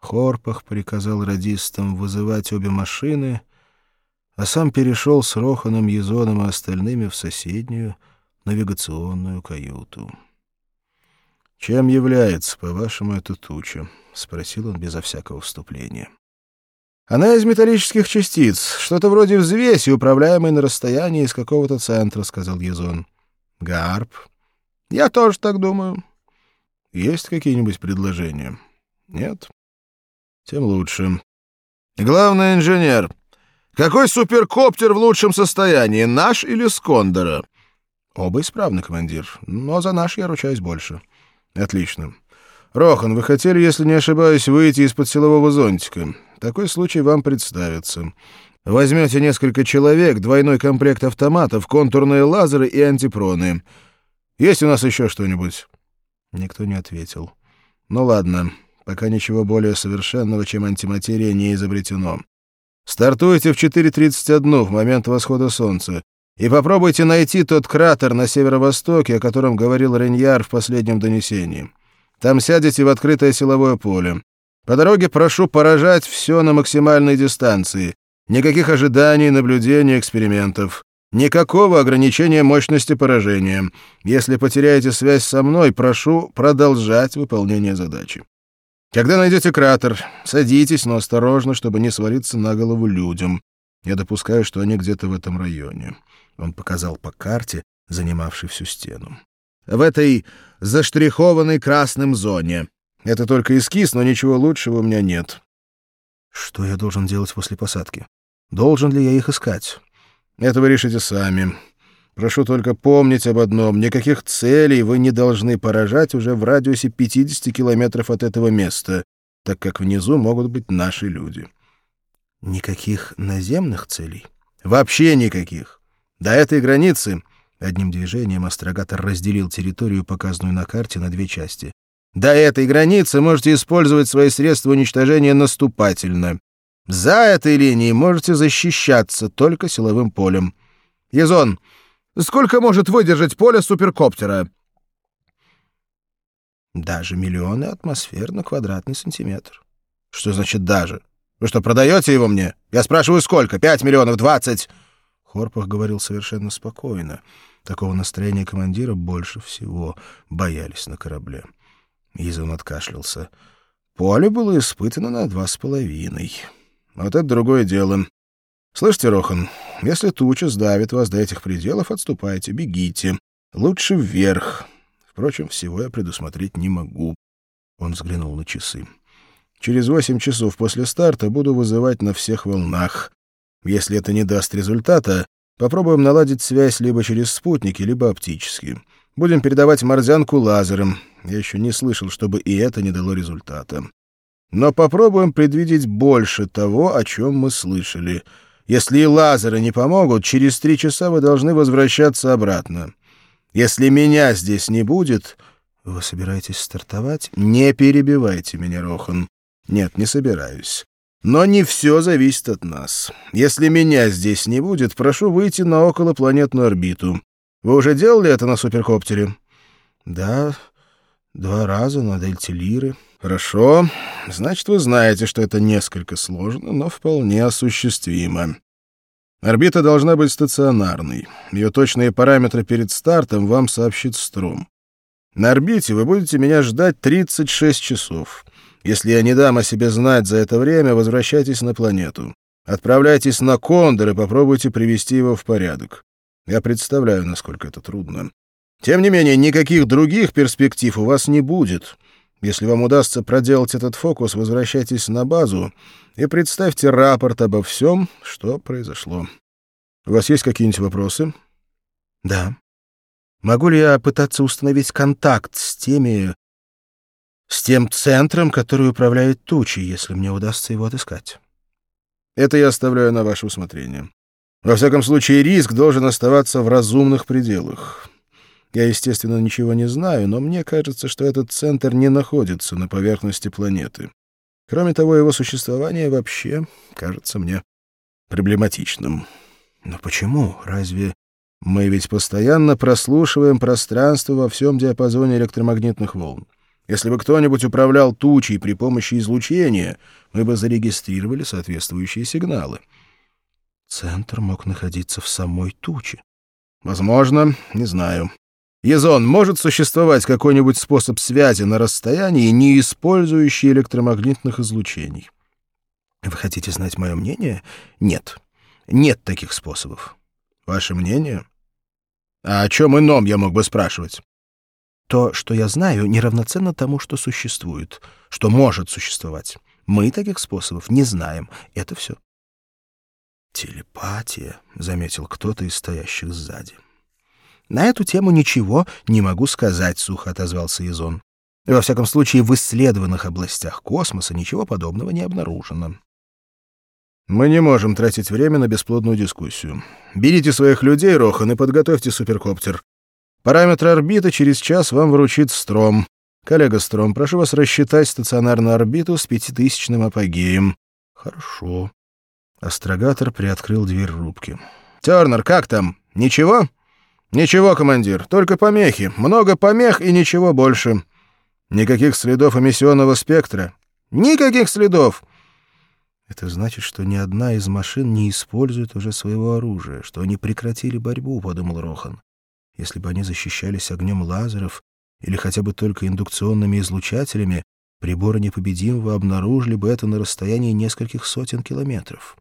Хорпах приказал радистам вызывать обе машины, а сам перешел с Роханом, Езоном и остальными в соседнюю навигационную каюту. «Чем является, по-вашему, эта туча?» — спросил он безо всякого вступления. «Она из металлических частиц, что-то вроде взвеси, управляемой на расстоянии из какого-то центра», — сказал Езон. «Гарп. Я тоже так думаю». «Есть какие-нибудь предложения?» «Нет?» «Тем лучше». «Главный инженер, какой суперкоптер в лучшем состоянии, наш или Скондора?» «Оба исправны, командир, но за наш я ручаюсь больше». Отлично. Рохан, вы хотели, если не ошибаюсь, выйти из-под силового зонтика. Такой случай вам представится. Возьмете несколько человек, двойной комплект автоматов, контурные лазеры и антипроны. Есть у нас еще что-нибудь? Никто не ответил. Ну ладно, пока ничего более совершенного, чем антиматерия, не изобретено. Стартуйте в 4.31 в момент восхода солнца. И попробуйте найти тот кратер на северо-востоке, о котором говорил Реньяр в последнем донесении. Там сядете в открытое силовое поле. По дороге прошу поражать все на максимальной дистанции. Никаких ожиданий, наблюдений, экспериментов. Никакого ограничения мощности поражения. Если потеряете связь со мной, прошу продолжать выполнение задачи. Когда найдете кратер, садитесь, но осторожно, чтобы не свалиться на голову людям. Я допускаю, что они где-то в этом районе. Он показал по карте, занимавшей всю стену. В этой заштрихованной красным зоне. Это только эскиз, но ничего лучшего у меня нет. Что я должен делать после посадки? Должен ли я их искать? Это вы решите сами. Прошу только помнить об одном. Никаких целей вы не должны поражать уже в радиусе 50 километров от этого места, так как внизу могут быть наши люди. Никаких наземных целей? Вообще никаких. До этой границы одним движением астрогатор разделил территорию, показанную на карте, на две части. До этой границы можете использовать свои средства уничтожения наступательно. За этой линией можете защищаться только силовым полем. Езон, сколько может выдержать поле суперкоптера? Даже миллионы атмосфер на квадратный сантиметр. Что значит «даже»? Вы что, продаете его мне? Я спрашиваю, сколько? Пять миллионов? Двадцать? Хорпах говорил совершенно спокойно. Такого настроения командира больше всего боялись на корабле. Изон откашлялся. Поле было испытано на два с половиной. Вот это другое дело. Слышите, Рохан, если туча сдавит вас до этих пределов, отступайте, бегите. Лучше вверх. Впрочем, всего я предусмотреть не могу. Он взглянул на часы. Через восемь часов после старта буду вызывать на всех волнах. Если это не даст результата, попробуем наладить связь либо через спутники, либо оптически. Будем передавать морзянку лазером. Я еще не слышал, чтобы и это не дало результата. Но попробуем предвидеть больше того, о чем мы слышали. Если и лазеры не помогут, через три часа вы должны возвращаться обратно. Если меня здесь не будет... Вы собираетесь стартовать? Не перебивайте меня, Рохан. Нет, не собираюсь. Но не все зависит от нас. Если меня здесь не будет, прошу выйти на околопланетную орбиту. Вы уже делали это на суперкоптере? Да, два раза на дельте Лиры. Хорошо. Значит, вы знаете, что это несколько сложно, но вполне осуществимо. Орбита должна быть стационарной. Ее точные параметры перед стартом вам сообщит Струм. На орбите вы будете меня ждать 36 часов. Если я не дам о себе знать за это время, возвращайтесь на планету. Отправляйтесь на Кондор и попробуйте привести его в порядок. Я представляю, насколько это трудно. Тем не менее, никаких других перспектив у вас не будет. Если вам удастся проделать этот фокус, возвращайтесь на базу и представьте рапорт обо всем, что произошло. У вас есть какие-нибудь вопросы? Да. Могу ли я пытаться установить контакт с теми, с тем центром, который управляет тучей, если мне удастся его отыскать. Это я оставляю на ваше усмотрение. Во всяком случае, риск должен оставаться в разумных пределах. Я, естественно, ничего не знаю, но мне кажется, что этот центр не находится на поверхности планеты. Кроме того, его существование вообще кажется мне проблематичным. Но почему? Разве мы ведь постоянно прослушиваем пространство во всем диапазоне электромагнитных волн? Если бы кто-нибудь управлял тучей при помощи излучения, мы бы зарегистрировали соответствующие сигналы. Центр мог находиться в самой туче. Возможно, не знаю. Езон, может существовать какой-нибудь способ связи на расстоянии, не использующий электромагнитных излучений? Вы хотите знать мое мнение? Нет. Нет таких способов. Ваше мнение? А о чем ином я мог бы спрашивать? То, что я знаю, неравноценно тому, что существует, что может существовать. Мы таких способов не знаем. Это все. «Телепатия», — заметил кто-то из стоящих сзади. «На эту тему ничего не могу сказать», — сухо отозвался Язон. «Во всяком случае, в исследованных областях космоса ничего подобного не обнаружено». «Мы не можем тратить время на бесплодную дискуссию. Берите своих людей, Рохан, и подготовьте суперкоптер. Параметры орбиты через час вам вручит Стром. Коллега Стром, прошу вас рассчитать стационарную орбиту с пятитысячным апогеем». «Хорошо». Астрогатор приоткрыл дверь рубки. «Тернер, как там? Ничего?» «Ничего, командир, только помехи. Много помех и ничего больше. Никаких следов эмиссионного спектра. Никаких следов!» Это значит, что ни одна из машин не использует уже своего оружия, что они прекратили борьбу, — подумал Рохан. Если бы они защищались огнем лазеров или хотя бы только индукционными излучателями, приборы непобедимого обнаружили бы это на расстоянии нескольких сотен километров.